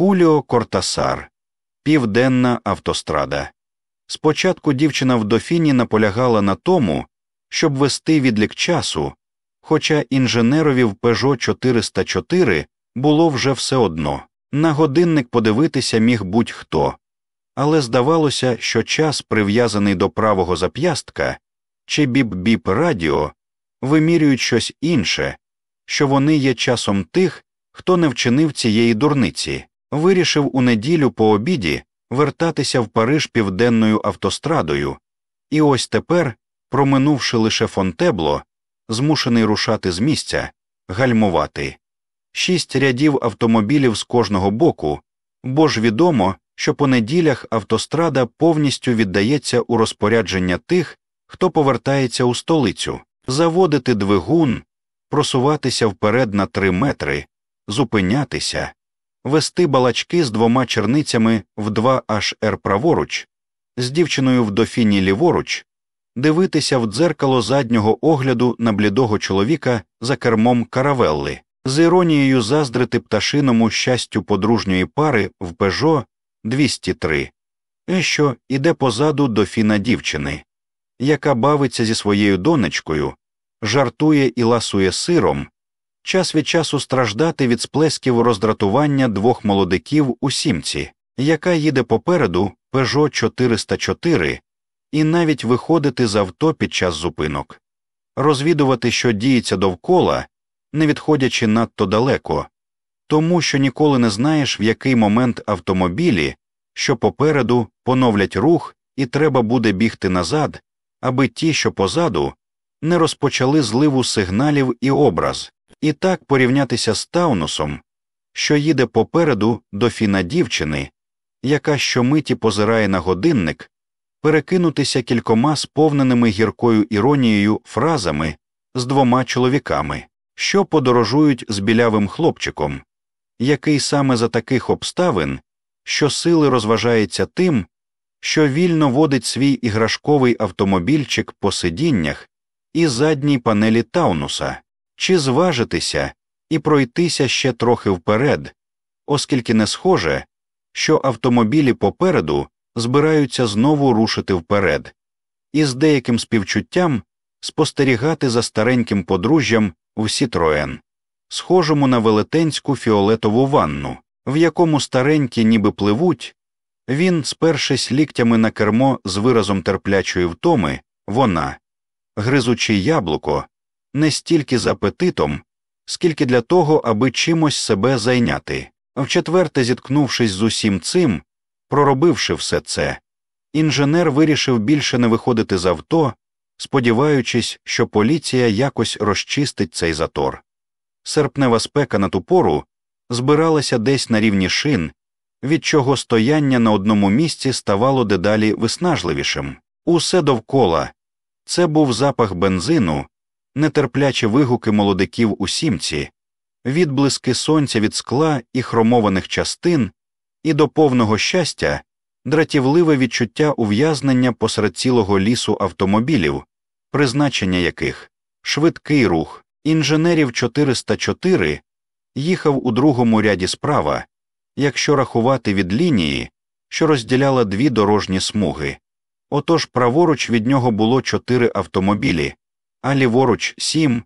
Хуліо Кортасар, Південна автострада. Спочатку дівчина в дофіні наполягала на тому, щоб вести відлік часу, хоча інженерові в Peugeot 404 було вже все одно. На годинник подивитися міг будь-хто, але здавалося, що час, прив'язаний до правого зап'ястка, чи біп-біп радіо, вимірюють щось інше, що вони є часом тих, хто не вчинив цієї дурниці, вирішив у неділю по обіді вертатися в Париж південною автострадою, і ось тепер, проминувши лише фонтебло, змушений рушати з місця, гальмувати. Шість рядів автомобілів з кожного боку, бо ж відомо, що по неділях автострада повністю віддається у розпорядження тих, хто повертається у столицю, заводити двигун, просуватися вперед на три метри, зупинятися, вести балачки з двома черницями в 2 hr праворуч, з дівчиною в дофіні ліворуч, дивитися в дзеркало заднього огляду на блідого чоловіка за кермом каравелли, з іронією заздрити пташиному щастю подружньої пари в Пежо 203, що іде позаду дофіна дівчини, яка бавиться зі своєю донечкою, жартує і ласує сиром, час від часу страждати від сплесків роздратування двох молодиків у сімці, яка їде попереду Peugeot 404, і навіть виходити з авто під час зупинок, розвідувати, що діється довкола, не відходячи надто далеко, тому що ніколи не знаєш, в який момент автомобілі, що попереду поновлять рух, і треба буде бігти назад, аби ті, що позаду, не розпочали зливу сигналів і образ, і так порівнятися з Таунусом, що їде попереду до фіна дівчини, яка щомиті позирає на годинник, перекинутися кількома сповненими гіркою іронією фразами з двома чоловіками, що подорожують з білявим хлопчиком, який саме за таких обставин щосили розважається тим, що вільно водить свій іграшковий автомобільчик по сидіннях і задній панелі Таунуса, чи зважитися і пройтися ще трохи вперед, оскільки не схоже, що автомобілі попереду збираються знову рушити вперед, і з деяким співчуттям спостерігати за стареньким подружжям в Сітроен, схожому на велетенську фіолетову ванну, в якому старенькі ніби пливуть, він, спершись ліктями на кермо з виразом терплячої втоми, вона, гризучи яблуко, не стільки з апетитом, скільки для того, аби чимось себе зайняти. Вчетверте, зіткнувшись з усім цим, проробивши все це, інженер вирішив більше не виходити з авто, сподіваючись, що поліція якось розчистить цей затор. Серпнева спека на ту пору збиралася десь на рівні шин, від чого стояння на одному місці ставало дедалі виснажливішим. Усе довкола це був запах бензину, нетерплячі вигуки молодиків у сімці, відблиски сонця від скла і хромованих частин, і до повного щастя дратівливе відчуття ув'язнення посеред цілого лісу автомобілів, призначення яких швидкий рух інженерів 404 їхав у другому ряді справа, якщо рахувати від лінії, що розділяла дві дорожні смуги. Отож праворуч від нього було чотири автомобілі, а ліворуч сім,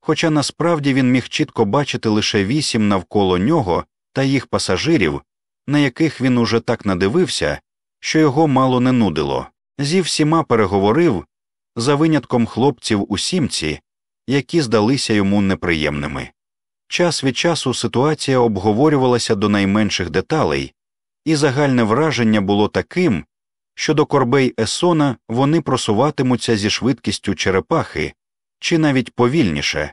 хоча насправді він міг чітко бачити лише вісім навколо нього та їх пасажирів, на яких він уже так надивився, що його мало не нудило. Зі всіма переговорив, за винятком хлопців у сімці, які здалися йому неприємними. Час від часу ситуація обговорювалася до найменших деталей, і загальне враження було таким, що до корбей Есона вони просуватимуться зі швидкістю черепахи чи навіть повільніше,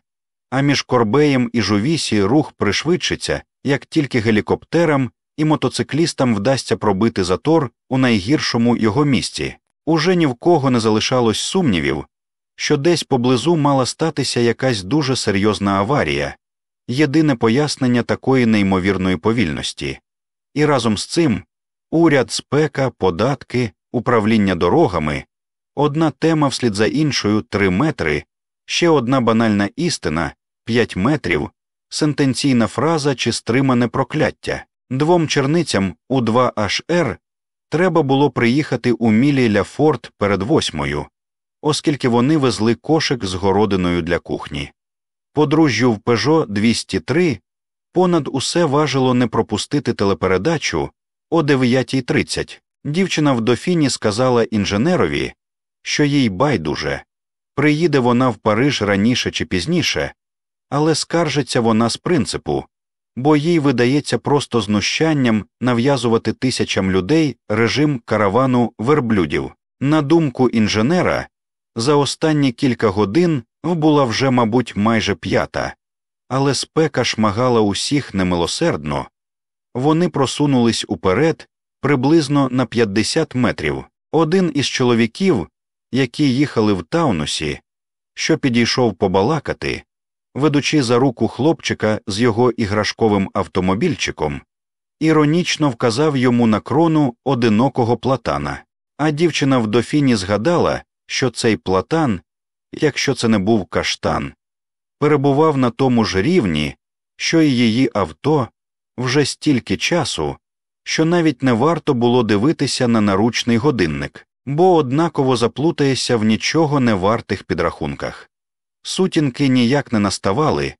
а між корбеєм і жувісі рух пришвидшиться, як тільки гелікоптерам і мотоциклістам вдасться пробити затор у найгіршому його місці. Уже ні в кого не залишалось сумнівів, що десь поблизу мала статися якась дуже серйозна аварія, єдине пояснення такої неймовірної повільності, і разом з цим уряд, спека, податки, управління дорогами, одна тема вслід за іншою три метри, ще одна банальна істина п'ять метрів, сентенційна фраза чи стримане прокляття. Двом черницям у 2HR треба було приїхати у мілі Ляфорт перед восьмою, оскільки вони везли кошик з городиною для кухні. Подружжю в Пежо 203 понад усе важило не пропустити телепередачу о 9.30. Дівчина в дофіні сказала інженерові, що їй байдуже приїде вона в Париж раніше чи пізніше, але скаржиться вона з принципу, бо їй видається просто знущанням нав'язувати тисячам людей режим каравану верблюдів. На думку інженера, за останні кілька годин була вже, мабуть, майже п'ята, але спека шмагала усіх немилосердно. Вони просунулись уперед приблизно на 50 метрів. Один із чоловіків, які їхали в таунусі, що підійшов побалакати, ведучи за руку хлопчика з його іграшковим автомобільчиком, іронічно вказав йому на крону одинокого платана, а дівчина в дофіні згадала, що цей платан, якщо це не був каштан, перебував на тому ж рівні, що й її авто вже стільки часу, що навіть не варто було дивитися на наручний годинник, бо однаково заплутаєшся в нічого не вартих підрахунках. Сутінки ніяк не наставали,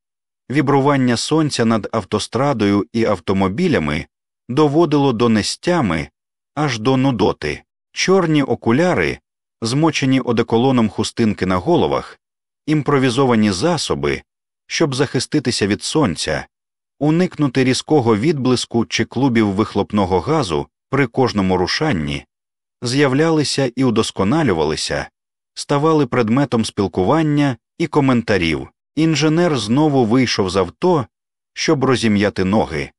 вібрування сонця над автострадою і автомобілями доводило до нестями аж до нудоти, чорні окуляри, змочені одеколоном хустинки на головах, імпровізовані засоби, щоб захиститися від сонця, уникнути різкого відблиску чи клубів вихлопного газу при кожному рушанні, з'являлися і удосконалювалися, ставали предметом спілкування і коментарів. Інженер знову вийшов з авто, щоб розім'яти ноги,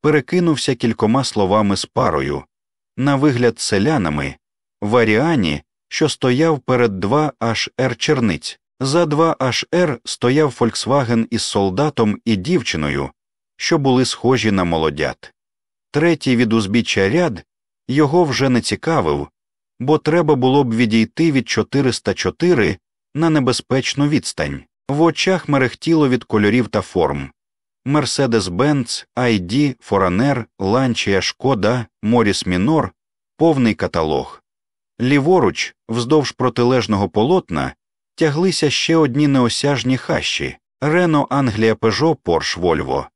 перекинувся кількома словами з парою, на вигляд селянами, варіані, що стояв перед 2 hr черниць. За 2 hr стояв Фольксваген із солдатом і дівчиною, що були схожі на молодят. Третій від узбіччя ряд його вже не цікавив, бо треба було б відійти від 404 на небезпечну відстань. В очах мерехтіло від кольорів та форм Мерседес Бенц, ID, Форанер, Ланчія, Шкода, Моріс Мінор, повний каталог. Ліворуч, вздовж протилежного полотна, тяглися ще одні неосяжні хащі Рено Англія Пежо Порш Вольво.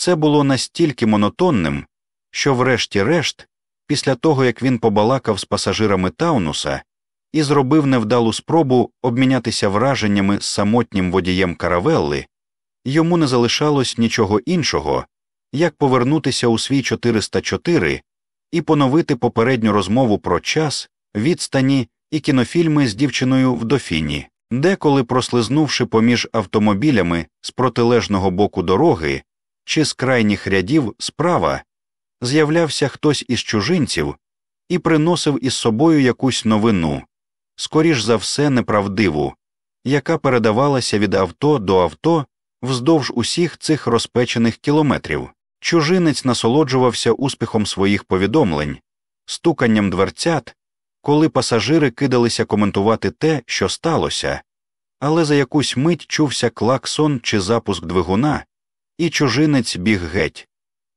Це було настільки монотонним, що, врешті-решт, після того як він побалакав з пасажирами Таунуса і зробив невдалу спробу обмінятися враженнями з самотнім водієм каравелли, йому не залишалось нічого іншого, як повернутися у свій 404 і поновити попередню розмову про час, відстані і кінофільми з дівчиною в дофіні, деколи прослизнувши поміж автомобілями з протилежного боку дороги чи з крайніх рядів справа, з'являвся хтось із чужинців і приносив із собою якусь новину, скоріш за все неправдиву, яка передавалася від авто до авто вздовж усіх цих розпечених кілометрів. Чужинець насолоджувався успіхом своїх повідомлень, стуканням дверцят, коли пасажири кидалися коментувати те, що сталося, але за якусь мить чувся клаксон чи запуск двигуна, і чужинець біг геть.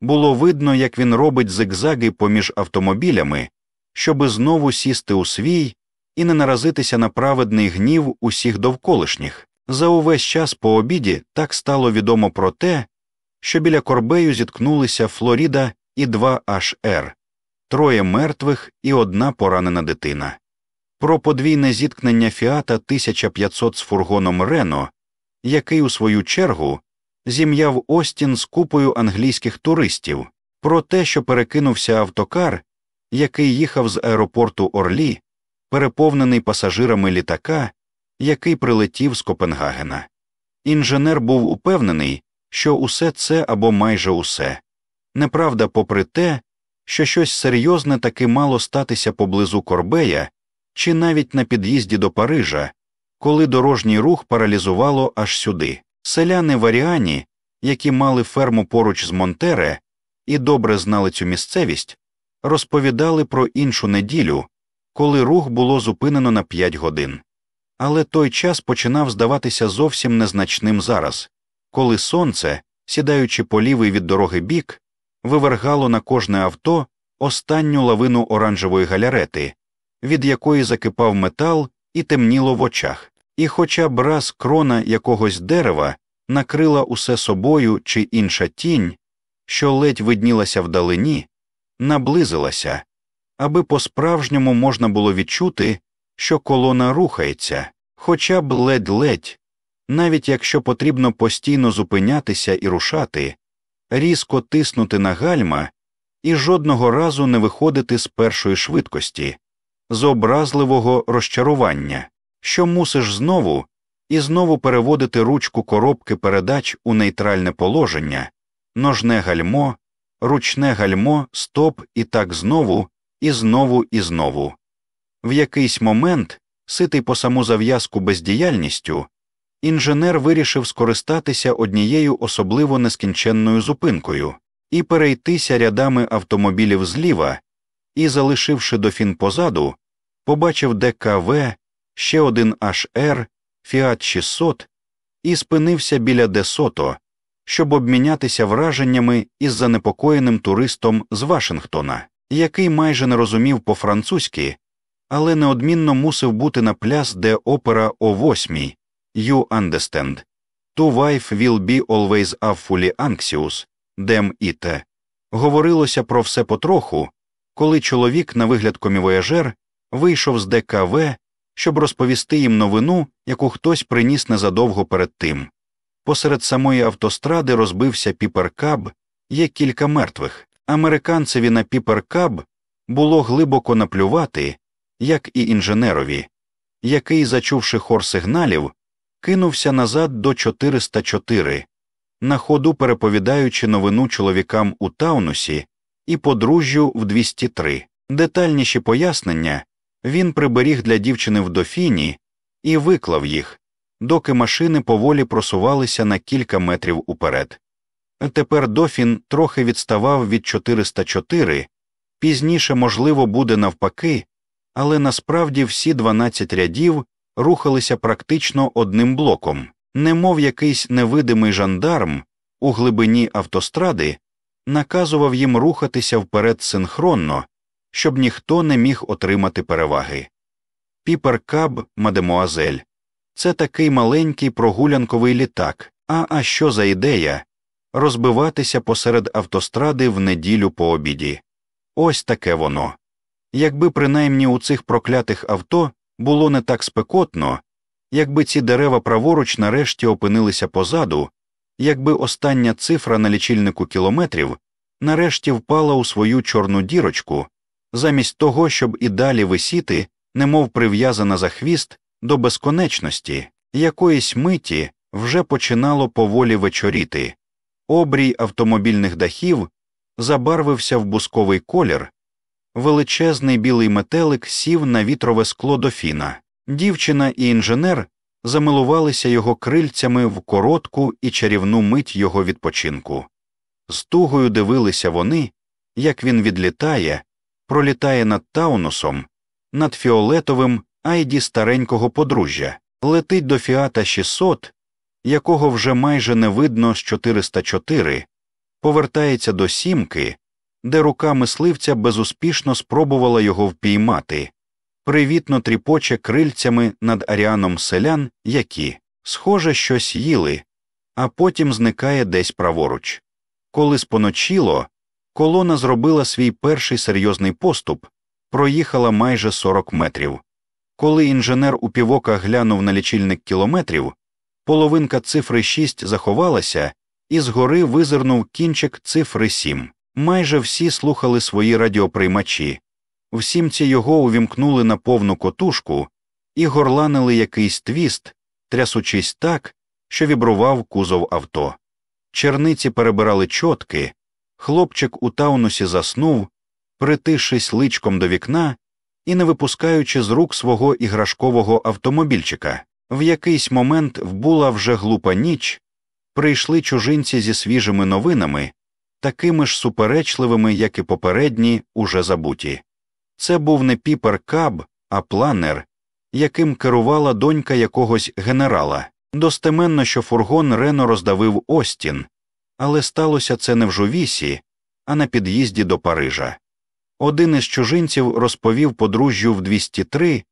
Було видно, як він робить зигзаги поміж автомобілями, щоби знову сісти у свій і не наразитися на праведний гнів усіх довколишніх. За увесь час по обіді так стало відомо про те, що біля корбею зіткнулися Флоріда і 2 hr троє мертвих і одна поранена дитина. Про подвійне зіткнення Фіата 1500 з фургоном Рено, який у свою чергу зім'яв Остін з купою англійських туристів, про те, що перекинувся автокар, який їхав з аеропорту Орлі, переповнений пасажирами літака, який прилетів з Копенгагена. Інженер був упевнений, що усе це або майже усе. Неправда, попри те, що щось серйозне таки мало статися поблизу Корбея чи навіть на під'їзді до Парижа, коли дорожній рух паралізувало аж сюди. Селяни варіані, які мали ферму поруч з Монтере і добре знали цю місцевість, розповідали про іншу неділю, коли рух було зупинено на п'ять годин. Але той час починав здаватися зовсім незначним зараз, коли сонце, сідаючи по лівий від дороги бік, вивергало на кожне авто останню лавину оранжевої галярети, від якої закипав метал і темніло в очах, і хоча б раз крона якогось дерева накрила усе собою чи інша тінь, що ледь виднілася вдалині, наблизилася, аби по справжньому можна було відчути, що колона рухається, хоча б ледь-ледь, навіть якщо потрібно постійно зупинятися і рушати, різко тиснути на гальма і жодного разу не виходити з першої швидкості, з образливого розчарування, що мусиш знову і знову переводити ручку коробки передач у нейтральне положення, ножне гальмо, ручне гальмо, стоп і так знову, і знову і знову. В якийсь момент, ситий по саму зав'язку бездіяльністю, інженер вирішив скористатися однією особливо нескінченною зупинкою і перейтися рядами автомобілів зліва і, залишивши дофін позаду, побачив ДКВ, ще один HR, Фіат 600 і спинився біля Десото, щоб обмінятися враженнями із занепокоєним туристом з Вашингтона, який майже не розумів по французьки, але неодмінно мусив бути на пляс, де опера о восьмій You understand. To wife will be always awfully anxious, dem it. Говорилося про все потроху, коли чоловік, на вигляд комівояжер, вийшов з ДКВ, щоб розповісти їм новину, яку хтось приніс незадовго перед тим. Посеред самої автостради розбився піперкаб, є кілька мертвих. Американцеві на піперкаб було глибоко наплювати, як і інженерові, який, зачувши хор сигналів, кинувся назад до 404, на ходу переповідаючи новину чоловікам у Таунусі і подружжю в 203. Детальніші пояснення він приберіг для дівчини в дофіні і виклав їх, доки машини поволі просувалися на кілька метрів уперед. Тепер дофін трохи відставав від 404, пізніше, можливо, буде навпаки, але насправді всі 12 рядів рухалися практично одним блоком, немов якийсь невидимий жандарм у глибині автостради наказував їм рухатися вперед синхронно, щоб ніхто не міг отримати переваги. Піпер Каб, мадемуазель, це такий маленький прогулянковий літак. А а що за ідея розбиватися посеред автостради в неділю по обіді? Ось таке воно. Якби принаймні у цих проклятих авто було не так спекотно, якби ці дерева праворуч нарешті опинилися позаду, якби остання цифра на лічильнику кілометрів нарешті впала у свою чорну дірочку, замість того, щоб і далі висіти, немов прив'язана за хвіст до безконечності, якоїсь миті вже починало поволі вечоріти, обрій автомобільних дахів забарвився в бусковий колір, величезний білий метелик сів на вітрове скло дофіна. Дівчина і інженер замилувалися його крильцями в коротку і чарівну мить його відпочинку. З тугою дивилися вони, як він відлітає, пролітає над Таунусом, над фіолетовим айді старенького подружжя, летить до фіата 600, якого вже майже не видно з 404, повертається до сімки, де рука мисливця безуспішно спробувала його впіймати, привітно тріпоче крильцями над аріаном селян, які, схоже, щось їли, а потім зникає десь праворуч. Коли споночило, колона зробила свій перший серйозний поступ, проїхала майже 40 метрів. Коли інженер у півока глянув на лічильник кілометрів, половинка цифри 6 заховалася, і згори визирнув кінчик цифри 7. Майже всі слухали свої радіоприймачі, всім ці його увімкнули на повну котушку і горланили якийсь твіст, трясучись так, що вібрував кузов авто. Черниці перебирали чотки, хлопчик у таунусі заснув, притишись личком до вікна і не випускаючи з рук свого іграшкового автомобільчика. В якийсь момент вбула вже глупа ніч, прийшли чужинці зі свіжими новинами, такими ж суперечливими, як і попередні, уже забуті. Це був не піпер каб, а планер, яким керувала донька якогось генерала. Достеменно, що фургон Рено роздавив Остін, але сталося це не в жувісі, а на під'їзді до Парижа. Один із чужинців розповів подружжю в 203,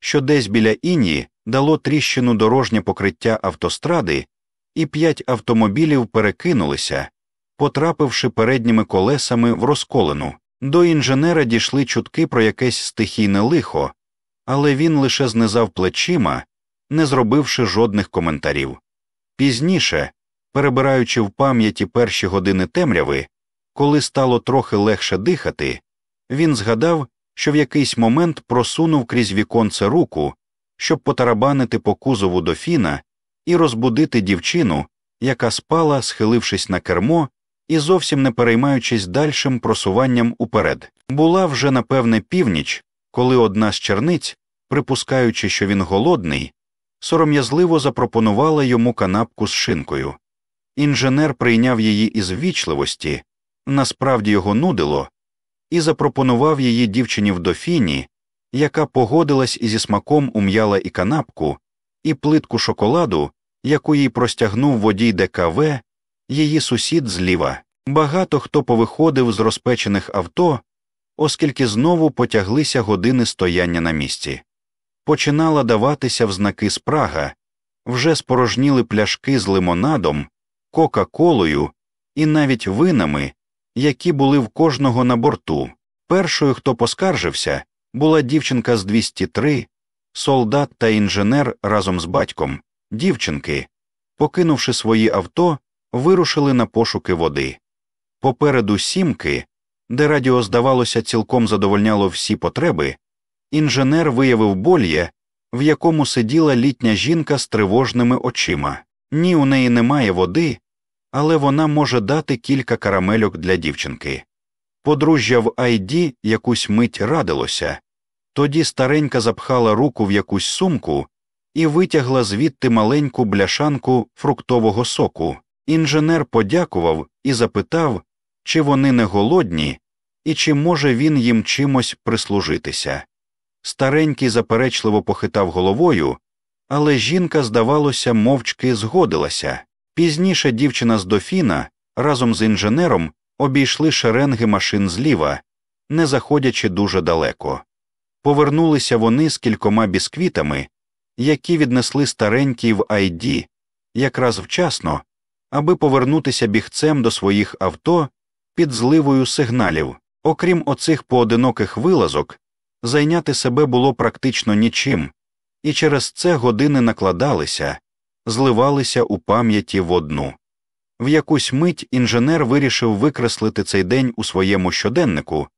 що десь біля Інії дало тріщину дорожнє покриття автостради, і п'ять автомобілів перекинулися, потрапивши передніми колесами в розколену. До інженера дійшли чутки про якесь стихійне лихо, але він лише знизав плечима, не зробивши жодних коментарів. Пізніше, перебираючи в пам'яті перші години темряви, коли стало трохи легше дихати, він згадав, що в якийсь момент просунув крізь віконце руку, щоб потарабанити по кузову дофіна і розбудити дівчину, яка спала, схилившись на кермо і зовсім не переймаючись дальшим просуванням уперед. Була вже напевне північ, коли одна з черниць, припускаючи, що він голодний, сором'язливо запропонувала йому канапку з шинкою. Інженер прийняв її із ввічливості, насправді його нудило, і запропонував її дівчині в дофіні, яка погодилась і зі смаком ум'яла і канапку, і плитку шоколаду, яку їй простягнув водій ДКВ, її сусід зліва. Багато хто повиходив з розпечених авто, оскільки знову потяглися години стояння на місці. Починала даватися в знаки спрага, вже спорожніли пляшки з лимонадом, кока-колою і навіть винами, які були в кожного на борту. Першою, хто поскаржився, була дівчинка з 203, солдат та інженер разом з батьком, дівчинки, покинувши свої авто, вирушили на пошуки води. Попереду сімки, де радіо, здавалося, цілком задовольняло всі потреби, інженер виявив больє, в якому сиділа літня жінка з тривожними очима. Ні, у неї немає води, але вона може дати кілька карамельок для дівчинки. Подружжя в Айді якусь мить радилося, тоді старенька запхала руку в якусь сумку і витягла звідти маленьку бляшанку фруктового соку. Інженер подякував і запитав, чи вони не голодні, і чи може він їм чимось прислужитися. Старенький заперечливо похитав головою, але жінка, здавалося, мовчки згодилася. Пізніше дівчина з дофіна разом з інженером обійшли шеренги машин зліва, не заходячи дуже далеко. Повернулися вони з кількома бісквітами, які віднесли старенький в Айді, якраз вчасно, аби повернутися бігцем до своїх авто під зливою сигналів. Окрім оцих поодиноких вилазок, зайняти себе було практично нічим, і через це години накладалися, зливалися у пам'яті в одну. В якусь мить інженер вирішив викреслити цей день у своєму щоденнику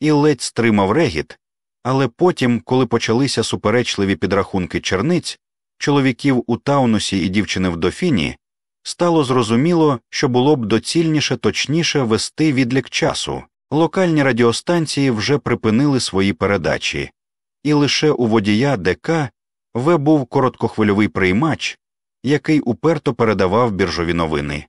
і ледь стримав регіт, але потім, коли почалися суперечливі підрахунки черниць, чоловіків у Таунусі і дівчини в дофіні, стало зрозуміло, що було б доцільніше точніше вести відлік часу. Локальні радіостанції вже припинили свої передачі, і лише у водія ДК В був короткохвильовий приймач, який уперто передавав біржові новини.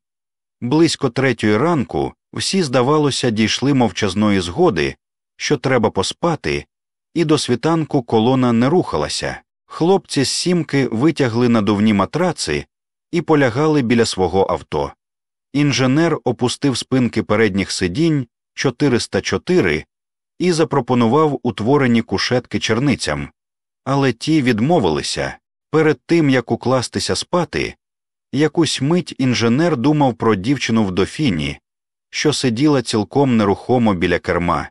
Близько третьої ранку всі, здавалося, дійшли мовчазної згоди, що треба поспати, і до світанку колона не рухалася. Хлопці з сімки витягли надувні матраци і полягали біля свого авто. Інженер опустив спинки передніх сидінь 404 і запропонував утворені кушетки черницям, але ті відмовилися. Перед тим як укластися спати, якусь мить інженер думав про дівчину в дофіні, що сиділа цілком нерухомо біля керма,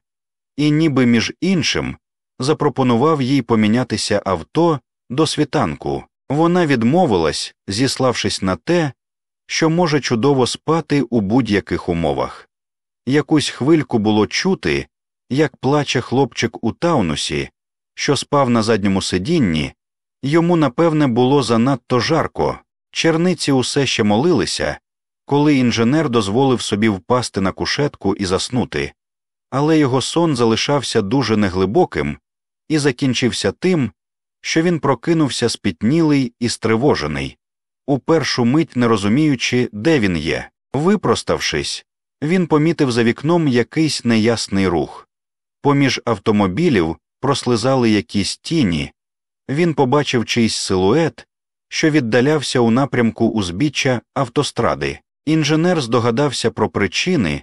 і, ніби між іншим, запропонував їй помінятися авто до світанку. Вона відмовилась, зіславшись на те, що може чудово спати у будь-яких умовах. Якусь хвильку було чути, як плаче хлопчик у таунусі, що спав на задньому сидінні, йому, напевне, було занадто жарко, черниці усе ще молилися, коли інженер дозволив собі впасти на кушетку і заснути, але його сон залишався дуже неглибоким і закінчився тим, що він прокинувся спітнілий і стривожений, у першу мить не розуміючи, де він є. Випроставшись, він помітив за вікном якийсь неясний рух. Поміж автомобілів прослизали якісь тіні, він побачив чийсь силует, що віддалявся у напрямку узбіччя автостради. Інженер здогадався про причини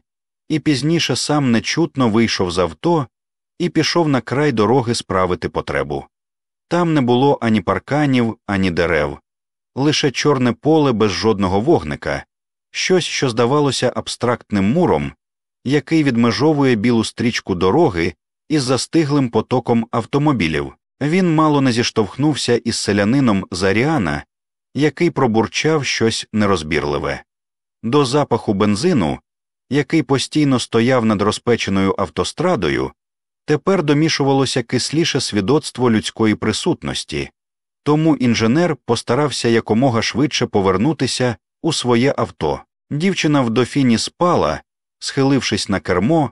і пізніше сам нечутно вийшов з авто і пішов на край дороги справити потребу. Там не було ані парканів, ані дерев, лише чорне поле без жодного вогника, щось, що здавалося абстрактним муром, який відмежовує білу стрічку дороги із застиглим потоком автомобілів. Він мало не зіштовхнувся із селянином Заріана, який пробурчав щось нерозбірливе. До запаху бензину, який постійно стояв над розпеченою автострадою, тепер домішувалося кисліше свідоцтво людської присутності, тому інженер постарався якомога швидше повернутися у своє авто. Дівчина в дофіні спала, схилившись на кермо,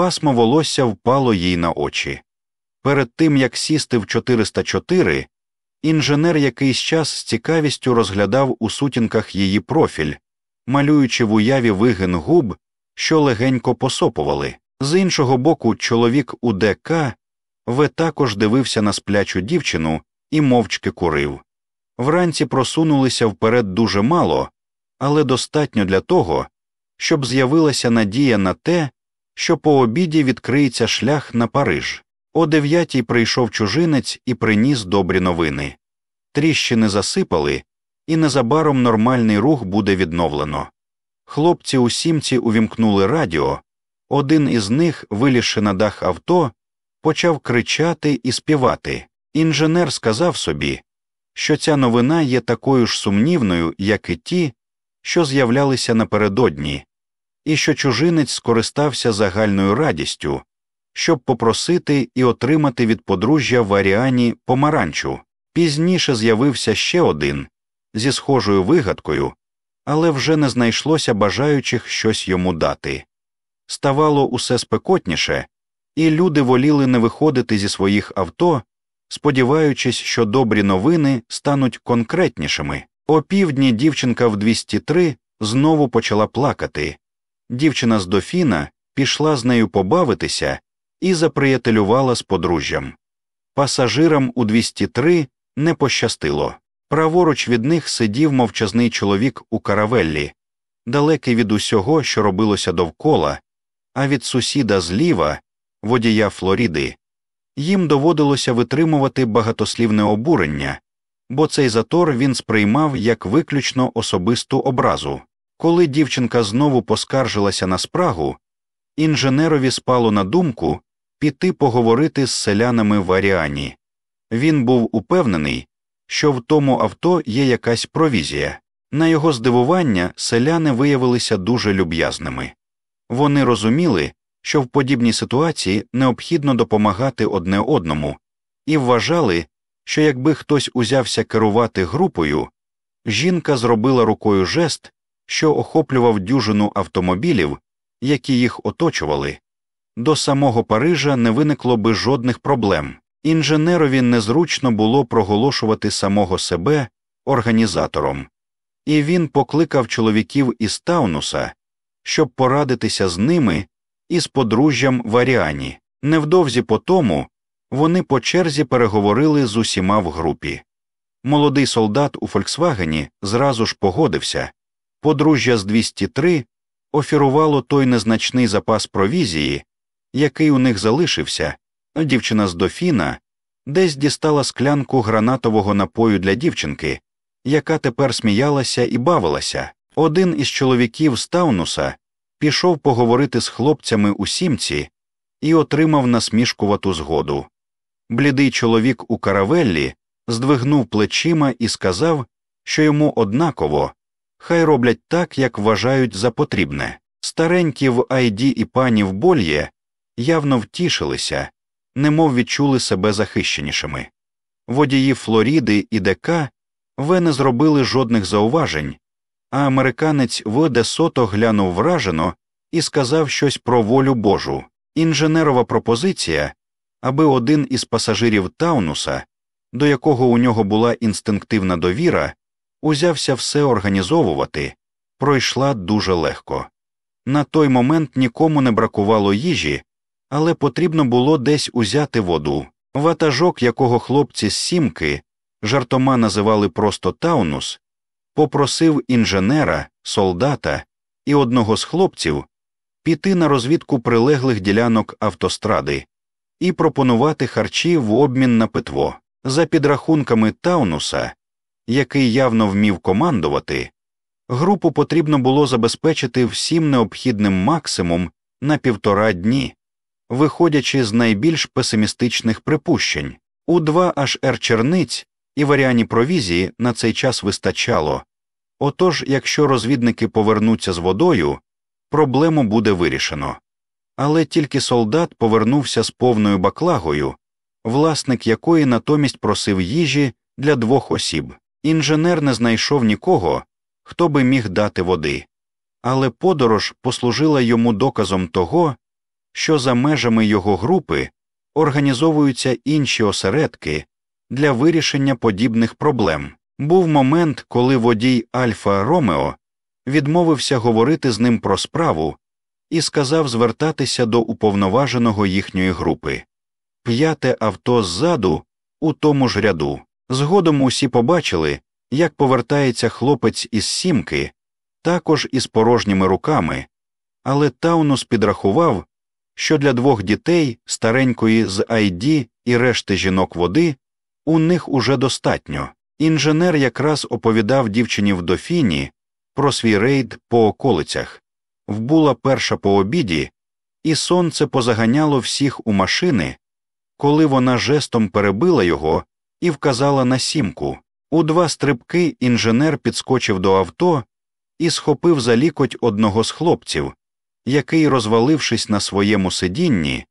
пасмо волосся впало їй на очі. Перед тим як сісти в 404, інженер якийсь час з цікавістю розглядав у сутінках її профіль, малюючи в уяві вигин губ, що легенько посопували. З іншого боку, чоловік у ДК В також дивився на сплячу дівчину і мовчки курив. Вранці просунулися вперед дуже мало, але достатньо для того, щоб з'явилася надія на те, що по обіді відкриється шлях на Париж. О дев'ятій прийшов чужинець і приніс добрі новини. Тріщини засипали, і незабаром нормальний рух буде відновлено. Хлопці у сімці увімкнули радіо, один із них, вилізши на дах авто, почав кричати і співати. Інженер сказав собі, що ця новина є такою ж сумнівною, як і ті, що з'являлися напередодні, і що чужинець скористався загальною радістю, щоб попросити і отримати від подружжя в Аріані помаранчу. Пізніше з'явився ще один зі схожою вигадкою, але вже не знайшлося бажаючих щось йому дати. Ставало усе спекотніше, і люди воліли не виходити зі своїх авто, сподіваючись, що добрі новини стануть конкретнішими. О півдні дівчинка в 203 знову почала плакати. Дівчина з дофіна пішла з нею побавитися і заприятелювала з подружжям. Пасажирам у 203 не пощастило. Праворуч від них сидів мовчазний чоловік у каравеллі, далекий від усього, що робилося довкола, а від сусіда зліва, водія Флоріди, їм доводилося витримувати багатослівне обурення, бо цей затор він сприймав як виключно особисту образу. Коли дівчинка знову поскаржилася на спрагу, інженерові спало на думку піти поговорити з селянами в Аріані. Він був упевнений, що в тому авто є якась провізія. На його здивування селяни виявилися дуже люб'язними. Вони розуміли, що в подібній ситуації необхідно допомагати одне одному, і вважали, що якби хтось узявся керувати групою, жінка зробила рукою жест, що охоплював дюжину автомобілів, які їх оточували. До самого Парижа не виникло би жодних проблем. Інженерові незручно було проголошувати самого себе організатором, і він покликав чоловіків із Таунуса, щоб порадитися з ними і з подружжям в Аріані. Невдовзі по тому вони по черзі переговорили з усіма в групі. Молодий солдат у Фольксвагені зразу ж погодився, подружжя з 203 офірувало той незначний запас провізії, який у них залишився, дівчина з дофіна десь дістала склянку гранатового напою для дівчинки, яка тепер сміялася і бавилася. Один із чоловіків з Таунуса пішов поговорити з хлопцями у сімці і отримав насмішкувату згоду. Блідий чоловік у каравеллі здвигнув плечима і сказав, що йому однаково хай роблять так, як вважають за потрібне. Старенькі в Айді і пані в Больє явно втішилися, немов відчули себе захищенішими. Водії Флоріди і ДК В не зробили жодних зауважень, а американець В. Де Сото глянув вражено і сказав щось про волю Божу. Інженерова пропозиція, аби один із пасажирів Таунуса, до якого у нього була інстинктивна довіра, узявся все організовувати, пройшла дуже легко. На той момент нікому не бракувало їжі, але потрібно було десь узяти воду. Ватажок, якого хлопці з сімки жартома називали просто Таунус, попросив інженера, солдата і одного з хлопців піти на розвідку прилеглих ділянок автостради і пропонувати харчі в обмін на питво. За підрахунками Таунуса, який явно вмів командувати, групу потрібно було забезпечити всім необхідним максимум на півтора дні, виходячи з найбільш песимістичних припущень. У два hr черниць і варіані провізії на цей час вистачало. Отож, якщо розвідники повернуться з водою, проблему буде вирішено. Але тільки солдат повернувся з повною баклагою, власник якої натомість просив їжі для двох осіб. Інженер не знайшов нікого, хто би міг дати води, але подорож послужила йому доказом того, що за межами його групи організовуються інші осередки для вирішення подібних проблем. Був момент, коли водій Альфа Ромео відмовився говорити з ним про справу і сказав звертатися до уповноваженого їхньої групи. П'яте авто ззаду у тому ж ряду. Згодом усі побачили, як повертається хлопець із сімки, також із порожніми руками, але Таунус підрахував, що для двох дітей, старенької з Айді і решти жінок води, у них уже достатньо. Інженер якраз оповідав дівчині в дофіні про свій рейд по околицях, вбула перша по обіді, і сонце позаганяло всіх у машини, коли вона жестом перебила його і вказала на сімку. У два стрибки інженер підскочив до авто і схопив за лікоть одного з хлопців, який, розвалившись на своєму сидінні,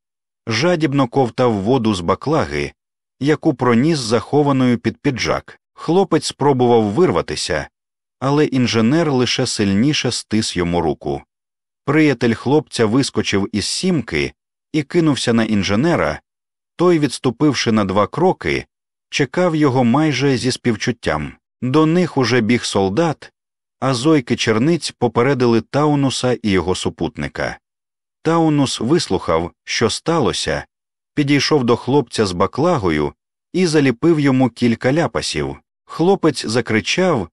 жадібно ковтав воду з баклаги, яку проніс захованою під піджак. Хлопець спробував вирватися, але інженер лише сильніше стис йому руку. Приятель хлопця вискочив із сімки і кинувся на інженера. Той, відступивши на два кроки, чекав його майже зі співчуттям. До них уже біг солдат, а зойки черниць попередили Таунуса і його супутника. Таунус вислухав, що сталося, підійшов до хлопця з баклагою і заліпив йому кілька ляпасів. Хлопець закричав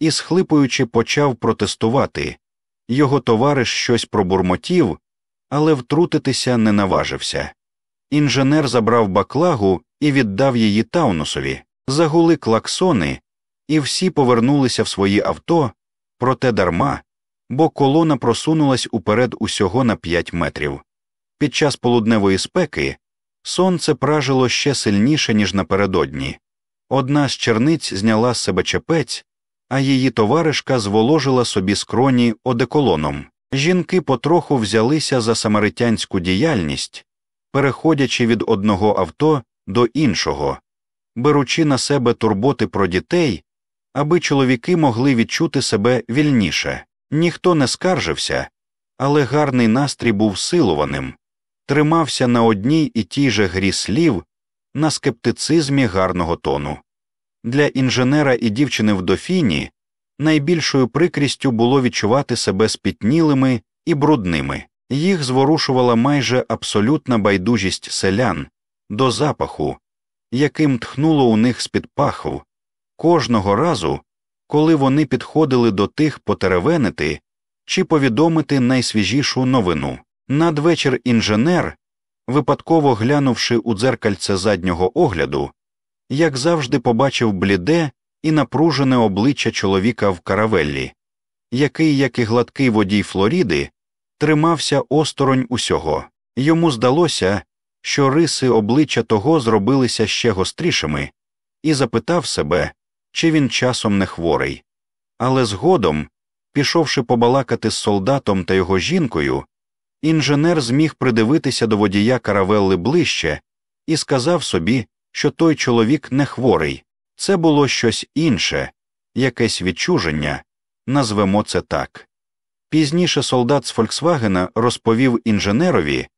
і, схлипуючи, почав протестувати. Його товариш щось пробурмотів, але втрутитися не наважився. Інженер забрав баклагу і віддав її Таунусові, загули клаксони, і всі повернулися в свої авто, проте дарма, бо колона просунулась уперед усього на п'ять метрів. Під час полудневої спеки сонце пражило ще сильніше, ніж напередодні. Одна з черниць зняла з себе чепець, а її товаришка зволожила собі скроні одеколоном. Жінки потроху взялися за самаритянську діяльність, переходячи від одного авто до іншого, беручи на себе турботи про дітей, аби чоловіки могли відчути себе вільніше. Ніхто не скаржився, але гарний настрій був силуваним, тримався на одній і тій же грі слів, на скептицизмі гарного тону. Для інженера і дівчини в дофіні найбільшою прикрістю було відчувати себе спітнілими і брудними, їх зворушувала майже абсолютна байдужість селян до запаху, яким тхнуло у них з під пахв, кожного разу, коли вони підходили до тих потеревенити чи повідомити найсвіжішу новину. Надвечір інженер, випадково глянувши у дзеркальце заднього огляду, як завжди побачив бліде і напружене обличчя чоловіка в каравеллі, який, як і гладкий водій Флоріди, тримався осторонь усього. Йому здалося, що риси обличчя того зробилися ще гострішими, і запитав себе, чи він часом не хворий. Але згодом, пішовши побалакати з солдатом та його жінкою, інженер зміг придивитися до водія каравелли ближче і сказав собі, що той чоловік не хворий, це було щось інше, якесь відчуження, назвемо це так. Пізніше солдат з Фольксвагена розповів інженерові,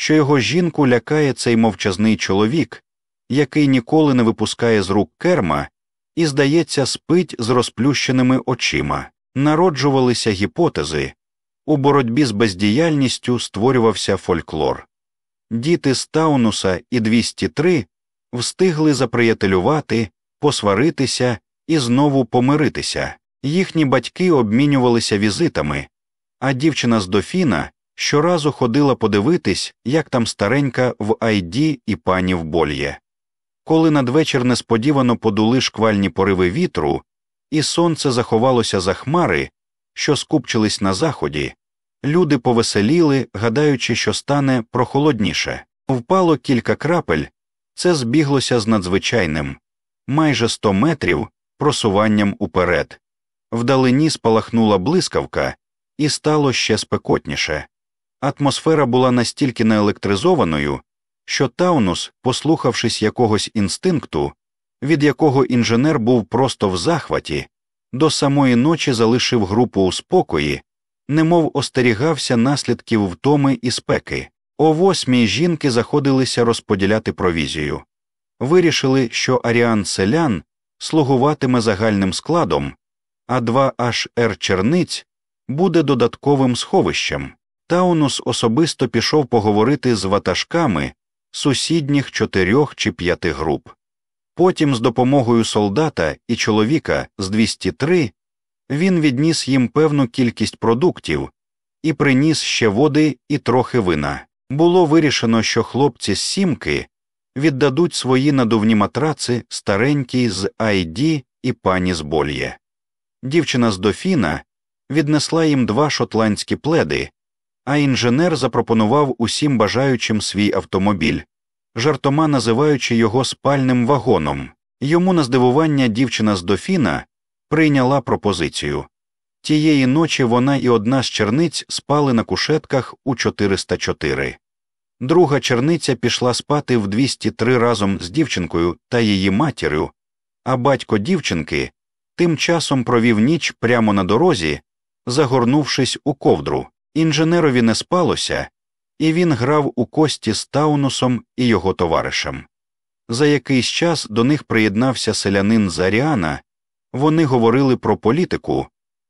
що його жінку лякає цей мовчазний чоловік, який ніколи не випускає з рук керма і, здається, спить з розплющеними очима. Народжувалися гіпотези, у боротьбі з бездіяльністю створювався фольклор. Діти з Таунуса і 203 встигли заприятелювати, посваритися і знову помиритися. Їхні батьки обмінювалися візитами, а дівчина з дофіна щоразу ходила подивитись, як там старенька в Айді і пані в Больє. Коли надвечір несподівано подули шквальні пориви вітру, і сонце заховалося за хмари, що скупчились на заході, люди повеселіли, гадаючи, що стане прохолодніше. Впало кілька крапель, це збіглося з надзвичайним, майже сто метрів просуванням уперед. Вдалині спалахнула блискавка, і стало ще спекотніше. Атмосфера була настільки неелектризованою, що Таунус, послухавшись якогось інстинкту, від якого інженер був просто в захваті, до самої ночі залишив групу у спокої, немов остерігався наслідків втоми і спеки. О восьмій жінки заходилися розподіляти провізію. Вирішили, що аріан селян слугуватиме загальним складом, а 2 hr черниць буде додатковим сховищем. Таунус особисто пішов поговорити з ватажками сусідніх чотирьох чи п'яти груп. Потім, з допомогою солдата і чоловіка з 203, він відніс їм певну кількість продуктів і приніс ще води і трохи вина. Було вирішено, що хлопці з сімки віддадуть свої надувні матраци старенькій з Айді і пані з Больє. Дівчина з дофіна віднесла їм два шотландські пледи, а інженер запропонував усім бажаючим свій автомобіль, жартома називаючи його спальним вагоном. Йому на здивування дівчина з дофіна прийняла пропозицію. Тієї ночі вона і одна з черниць спали на кушетках у 404. Друга черниця пішла спати в 203 разом з дівчинкою та її матір'ю, а батько дівчинки тим часом провів ніч прямо на дорозі, загорнувшись у ковдру. Інженерові не спалося, і він грав у кості з Таунусом і його товаришем. За якийсь час до них приєднався селянин Заріана, вони говорили про політику,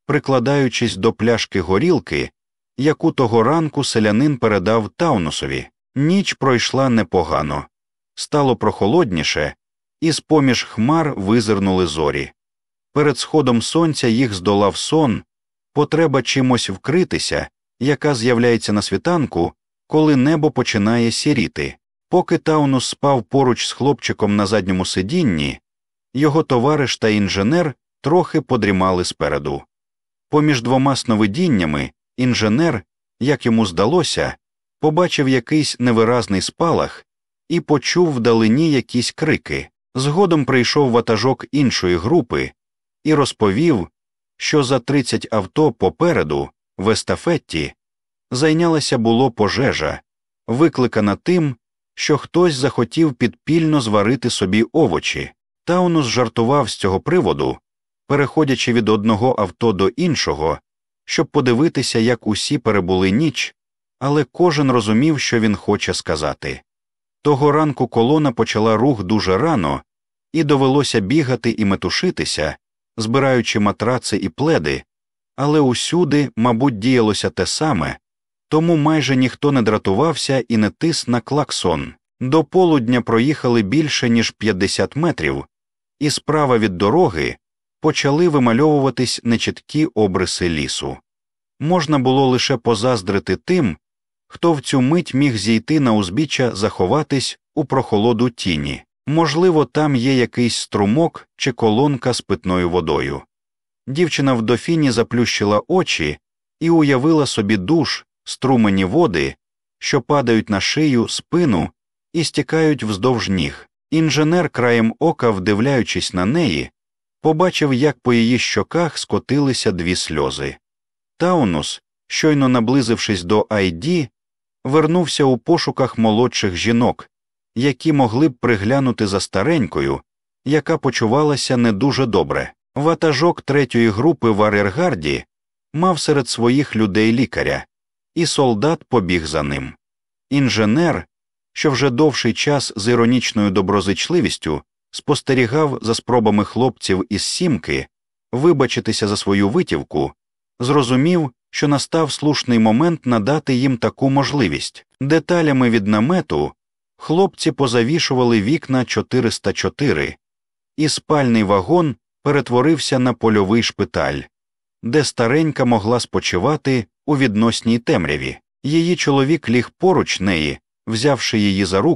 прикладаючись до пляшки горілки, яку того ранку селянин передав Таунусові. Ніч пройшла непогано, стало прохолодніше, і з поміж хмар визирнули зорі. Перед сходом сонця їх здолав сон, потреба чимось вкритися, яка з'являється на світанку, коли небо починає сіріти. Поки Таунус спав поруч з хлопчиком на задньому сидінні, його товариш та інженер трохи подрімали спереду. Поміж двома сновидіннями інженер, як йому здалося, побачив якийсь невиразний спалах і почув вдалині якісь крики. Згодом прийшов ватажок іншої групи і розповів, що за 30 авто попереду, в естафетті, зайнялася було пожежа, викликана тим, що хтось захотів підпільно зварити собі овочі. Таунус жартував з цього приводу, переходячи від одного авто до іншого, щоб подивитися, як усі перебули ніч, але кожен розумів, що він хоче сказати. Того ранку колона почала рух дуже рано, і довелося бігати і метушитися, збираючи матраци і пледи, але усюди, мабуть, діялося те саме, тому майже ніхто не дратувався і не тис на клаксон. До полудня проїхали більше, ніж 50 метрів, і справа від дороги почали вимальовуватись нечіткі обриси лісу. Можна було лише позаздрити тим, хто в цю мить міг зійти на узбіччя заховатись у прохолоду тіні. Можливо, там є якийсь струмок чи колонка з питною водою. Дівчина в дофіні заплющила очі і уявила собі душ, струмені води, що падають на шию, спину і стікають вздовж ніг. Інженер, краєм ока, вдивляючись на неї, побачив, як по її щоках скотилися дві сльози. Таунус, щойно наблизившись до Айді, вернувся у пошуках молодших жінок, які могли б приглянути за старенькою, яка почувалася не дуже добре. Ватажок третьої групи в арергарді мав серед своїх людей лікаря, і солдат побіг за ним. Інженер, що вже довший час з іронічною доброзичливістю спостерігав за спробами хлопців із сімки вибачитися за свою витівку, зрозумів, що настав слушний момент надати їм таку можливість. Деталями від намету хлопці позавішували вікна 404, і спальний вагон перетворився на польовий шпиталь, де старенька могла спочивати у відносній темряві. Її чоловік ліг поруч неї, взявши її за руку.